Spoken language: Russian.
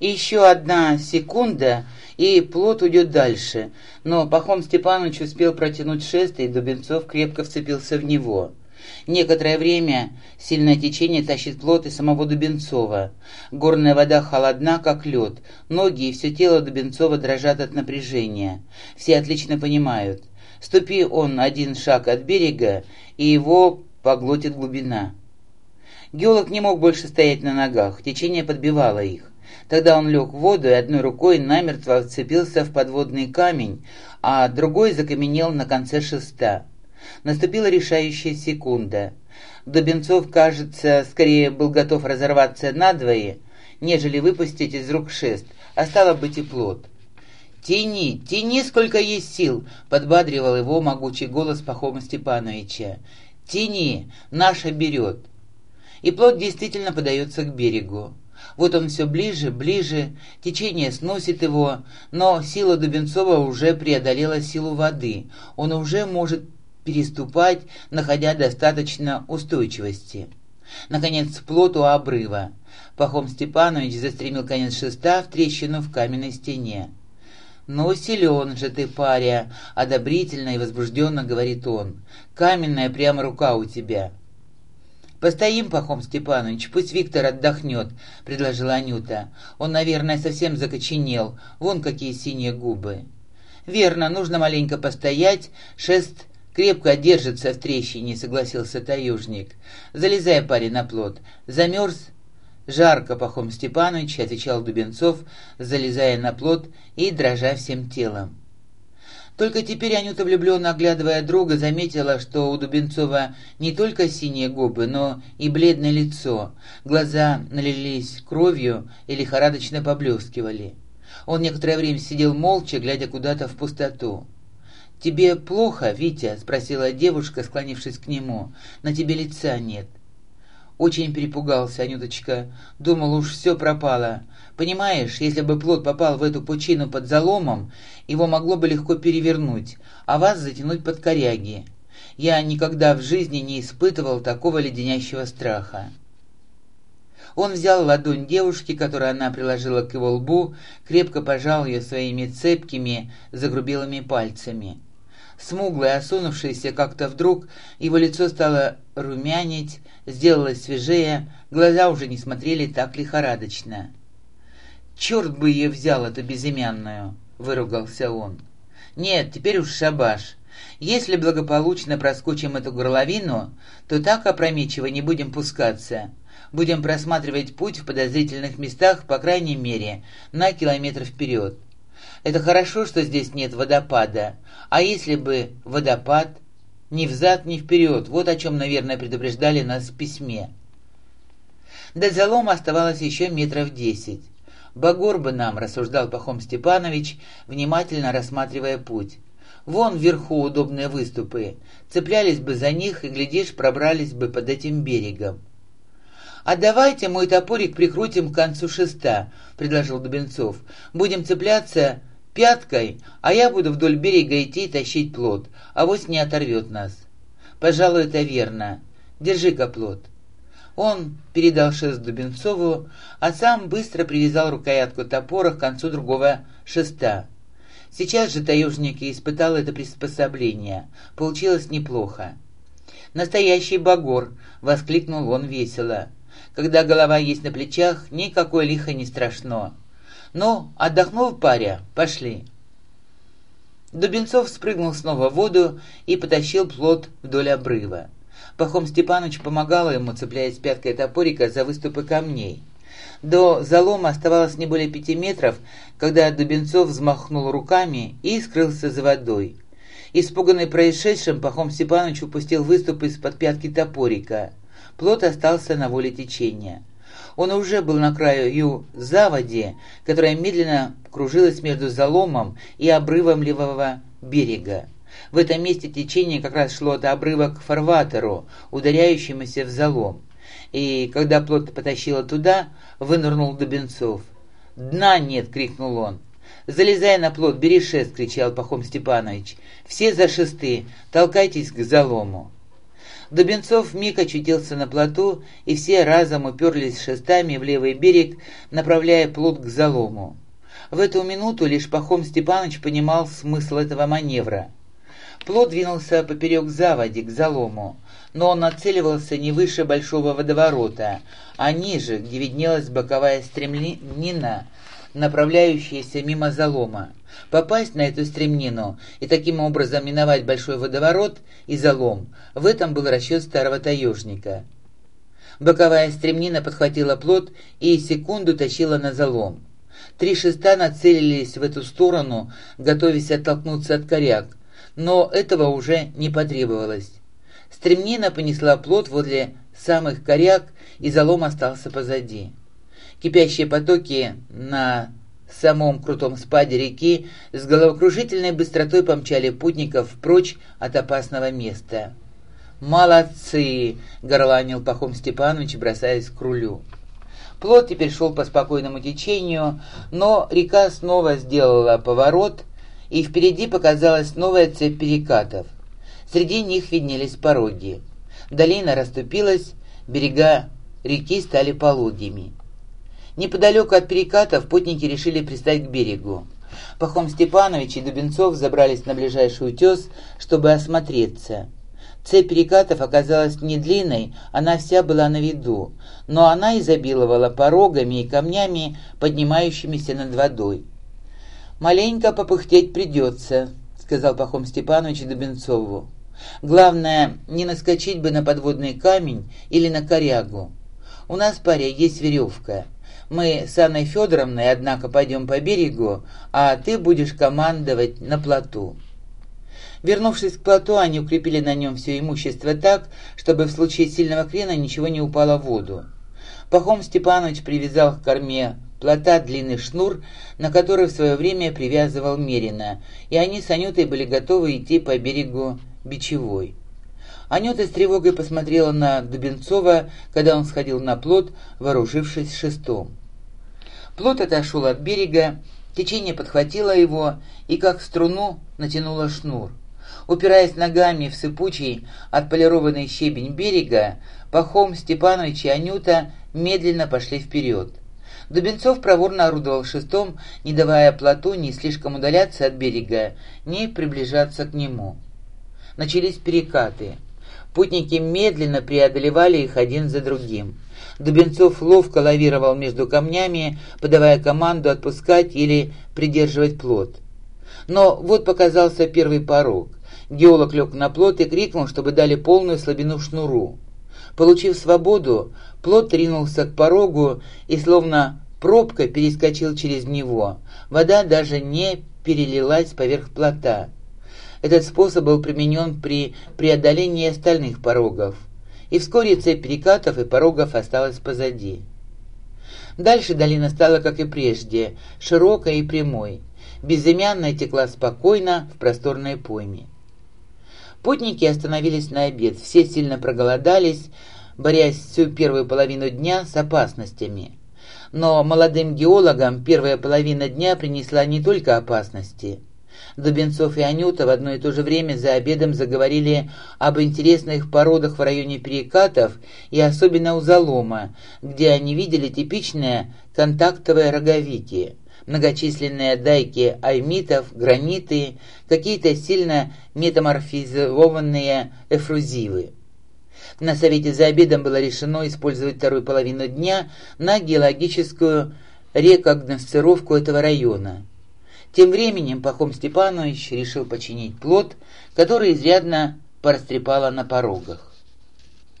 Еще одна секунда, и плот уйдет дальше, но Пахом Степанович успел протянуть шест, и Дубенцов крепко вцепился в него. Некоторое время сильное течение тащит плот и самого Дубенцова. Горная вода холодна, как лед. Ноги и все тело Дубенцова дрожат от напряжения. Все отлично понимают. Ступи он один шаг от берега, и его поглотит глубина. Геолог не мог больше стоять на ногах, течение подбивало их. Тогда он лег в воду и одной рукой намертво вцепился в подводный камень, а другой закаменел на конце шеста. Наступила решающая секунда. Дубенцов, кажется, скорее был готов разорваться надвое, нежели выпустить из рук шест, а стало быть и плод. «Тяни, тяни, сколько есть сил!» — подбадривал его могучий голос Пахома Степановича. «Тяни, наша берет!» И плод действительно подается к берегу. Вот он все ближе, ближе, течение сносит его, но сила Дубенцова уже преодолела силу воды. Он уже может переступать, находя достаточно устойчивости. Наконец, плот у обрыва. Пахом Степанович застремил конец шеста в трещину в каменной стене. «Ну, силен же ты, паря!» — одобрительно и возбужденно говорит он. «Каменная прямо рука у тебя!» «Постоим, Пахом Степанович, пусть Виктор отдохнет», — предложила Анюта. «Он, наверное, совсем закоченел. Вон какие синие губы». «Верно, нужно маленько постоять. Шест крепко держится в трещине», — согласился таюжник. «Залезай, парень, на плот. Замерз?» «Жарко, Пахом Степанович», — отвечал Дубенцов, залезая на плот и дрожа всем телом. Только теперь Анюта, влюбленно оглядывая друга, заметила, что у Дубенцова не только синие губы, но и бледное лицо. Глаза налились кровью и лихорадочно поблескивали. Он некоторое время сидел молча, глядя куда-то в пустоту. «Тебе плохо, Витя?» — спросила девушка, склонившись к нему. «На тебе лица нет». Очень перепугался Анюточка. Думал, уж все пропало. Понимаешь, если бы плод попал в эту пучину под заломом, его могло бы легко перевернуть, а вас затянуть под коряги. Я никогда в жизни не испытывал такого леденящего страха. Он взял ладонь девушки, которую она приложила к его лбу, крепко пожал ее своими цепкими, загрубелыми пальцами. Смуглый, осунувшийся как-то вдруг, его лицо стало румянить, сделалось свежее, глаза уже не смотрели так лихорадочно. «Черт бы ее взял, эту безымянную!» — выругался он. «Нет, теперь уж шабаш. Если благополучно проскочим эту горловину, то так опрометчиво не будем пускаться. Будем просматривать путь в подозрительных местах, по крайней мере, на километр вперед. Это хорошо, что здесь нет водопада. А если бы водопад? Ни взад, ни вперед. Вот о чем, наверное, предупреждали нас в письме. До залома оставалось еще метров десять. «Багор бы нам», — рассуждал Пахом Степанович, внимательно рассматривая путь. «Вон вверху удобные выступы. Цеплялись бы за них и, глядишь, пробрались бы под этим берегом». «А давайте мой топорик прикрутим к концу шеста», — предложил Дубенцов. «Будем цепляться пяткой, а я буду вдоль берега идти и тащить плод, а вось не оторвет нас». «Пожалуй, это верно. Держи-ка плод». Он передал шест Дубенцову, а сам быстро привязал рукоятку топора к концу другого шеста. Сейчас же таежник испытал это приспособление. Получилось неплохо. «Настоящий багор!» — воскликнул он весело. «Когда голова есть на плечах, никакой лихо не страшно. Ну, отдохнул паря, пошли!» Дубенцов спрыгнул снова в воду и потащил плот вдоль обрыва. Пахом Степанович помогала ему, цепляясь пяткой топорика за выступы камней. До залома оставалось не более пяти метров, когда Дубенцов взмахнул руками и скрылся за водой. Испуганный происшедшим, Пахом Степанович упустил выступ из-под пятки топорика. Плот остался на воле течения. Он уже был на краю заводи, которая медленно кружилась между заломом и обрывом левого берега. В этом месте течение как раз шло от обрыва к фарватеру, ударяющемуся в залом. И когда плот потащило туда, вынырнул Дубенцов. «Дна нет!» — крикнул он. «Залезай на плот, бери шест!» — кричал Пахом Степанович. «Все за шесты! Толкайтесь к залому!» Дубенцов миг очутился на плоту, и все разом уперлись шестами в левый берег, направляя плот к залому. В эту минуту лишь Пахом Степанович понимал смысл этого маневра. Плот двинулся поперек заводи, к залому, но он нацеливался не выше большого водоворота, а ниже, где виднелась боковая стремнина, направляющаяся мимо залома. Попасть на эту стремнину и таким образом миновать большой водоворот и залом – в этом был расчет старого таежника. Боковая стремнина подхватила плот и секунду тащила на залом. Три шеста нацелились в эту сторону, готовясь оттолкнуться от коряк, но этого уже не потребовалось. Стремнина понесла плот возле самых коряк, и залом остался позади. Кипящие потоки на самом крутом спаде реки с головокружительной быстротой помчали путников прочь от опасного места. «Молодцы!» — горланил Пахом Степанович, бросаясь к рулю. Плот теперь шел по спокойному течению, но река снова сделала поворот, и впереди показалась новая цепь перекатов. Среди них виднелись пороги. Долина расступилась, берега реки стали пологими. Неподалеку от перекатов путники решили пристать к берегу. Пахом Степанович и Дубенцов забрались на ближайший утес, чтобы осмотреться. Цепь перекатов оказалась не длинной, она вся была на виду, но она изобиловала порогами и камнями, поднимающимися над водой. «Маленько попыхтеть придется», — сказал Пахом Степанович Дубенцову. «Главное, не наскочить бы на подводный камень или на корягу. У нас, паря, есть веревка. Мы с Анной Федоровной, однако, пойдем по берегу, а ты будешь командовать на плоту». Вернувшись к плоту, они укрепили на нем все имущество так, чтобы в случае сильного крена ничего не упало в воду. Пахом Степанович привязал к корме плота длинный шнур, на который в свое время привязывал Мерина, и они с Анютой были готовы идти по берегу Бичевой. Анюта с тревогой посмотрела на Дубенцова, когда он сходил на плот, вооружившись шестом. Плот отошел от берега, течение подхватило его и, как струну, натянуло шнур. Упираясь ногами в сыпучий, отполированный щебень берега, Пахом, Степанович и Анюта медленно пошли вперед. Дубенцов проворно орудовал шестом, не давая плоту ни слишком удаляться от берега, ни приближаться к нему. Начались перекаты. Путники медленно преодолевали их один за другим. Дубенцов ловко лавировал между камнями, подавая команду отпускать или придерживать плот. Но вот показался первый порог. Геолог лег на плот и крикнул, чтобы дали полную слабину шнуру. Получив свободу, плот ринулся к порогу и, словно пробка, перескочил через него. Вода даже не перелилась поверх плота. Этот способ был применен при преодолении остальных порогов. И вскоре цепь перекатов и порогов осталась позади. Дальше долина стала, как и прежде, широкой и прямой. Безымянная текла спокойно в просторной пойме. Путники остановились на обед, все сильно проголодались, борясь всю первую половину дня с опасностями. Но молодым геологам первая половина дня принесла не только опасности. Дубенцов и Анюта в одно и то же время за обедом заговорили об интересных породах в районе перекатов и особенно у залома, где они видели типичное контактовое роговитие многочисленные дайки аймитов, граниты, какие-то сильно метаморфизованные эфрузивы. На совете за обедом было решено использовать вторую половину дня на геологическую рекогносцировку этого района. Тем временем Пахом Степанович решил починить плод, который изрядно порастрепало на порогах.